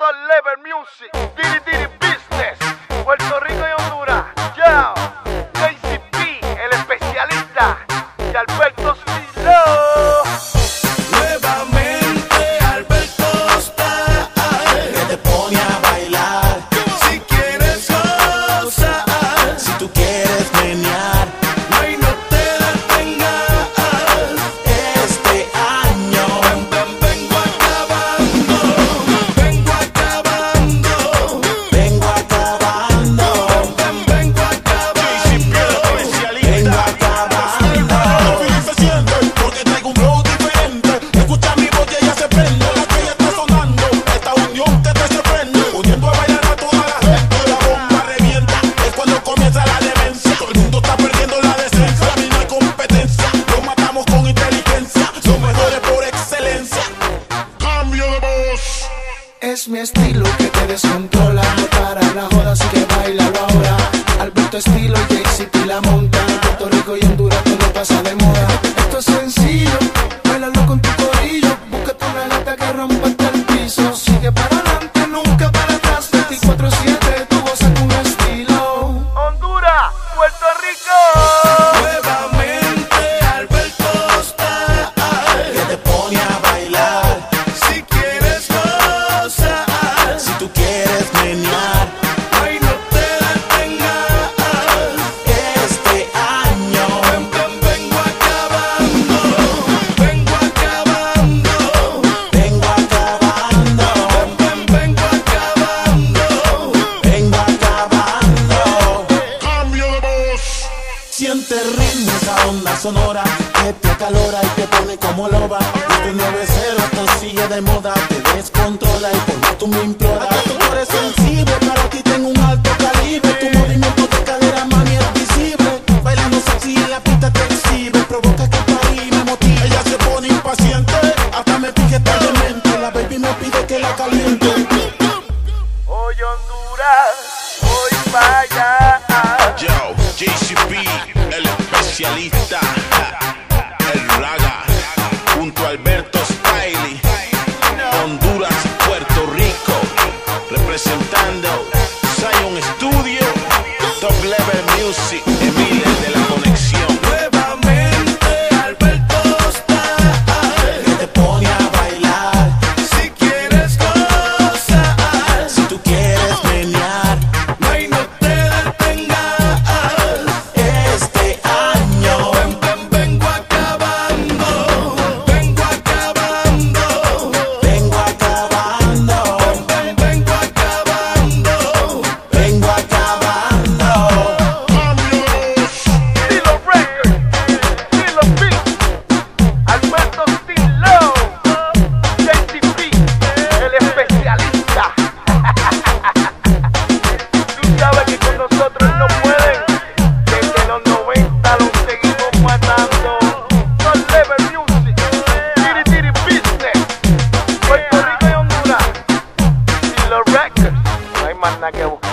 Top Level Music, Diri Diri Business, Puerto Rico Los mejores por excelencia. Cambio de voz. Es mi estilo que te descontrola. Siente el ritmo, esa onda sonora que te calora y te pone como loba. Este 9-0 sigue de moda, te descontrola y por tú me imploras. Nagel.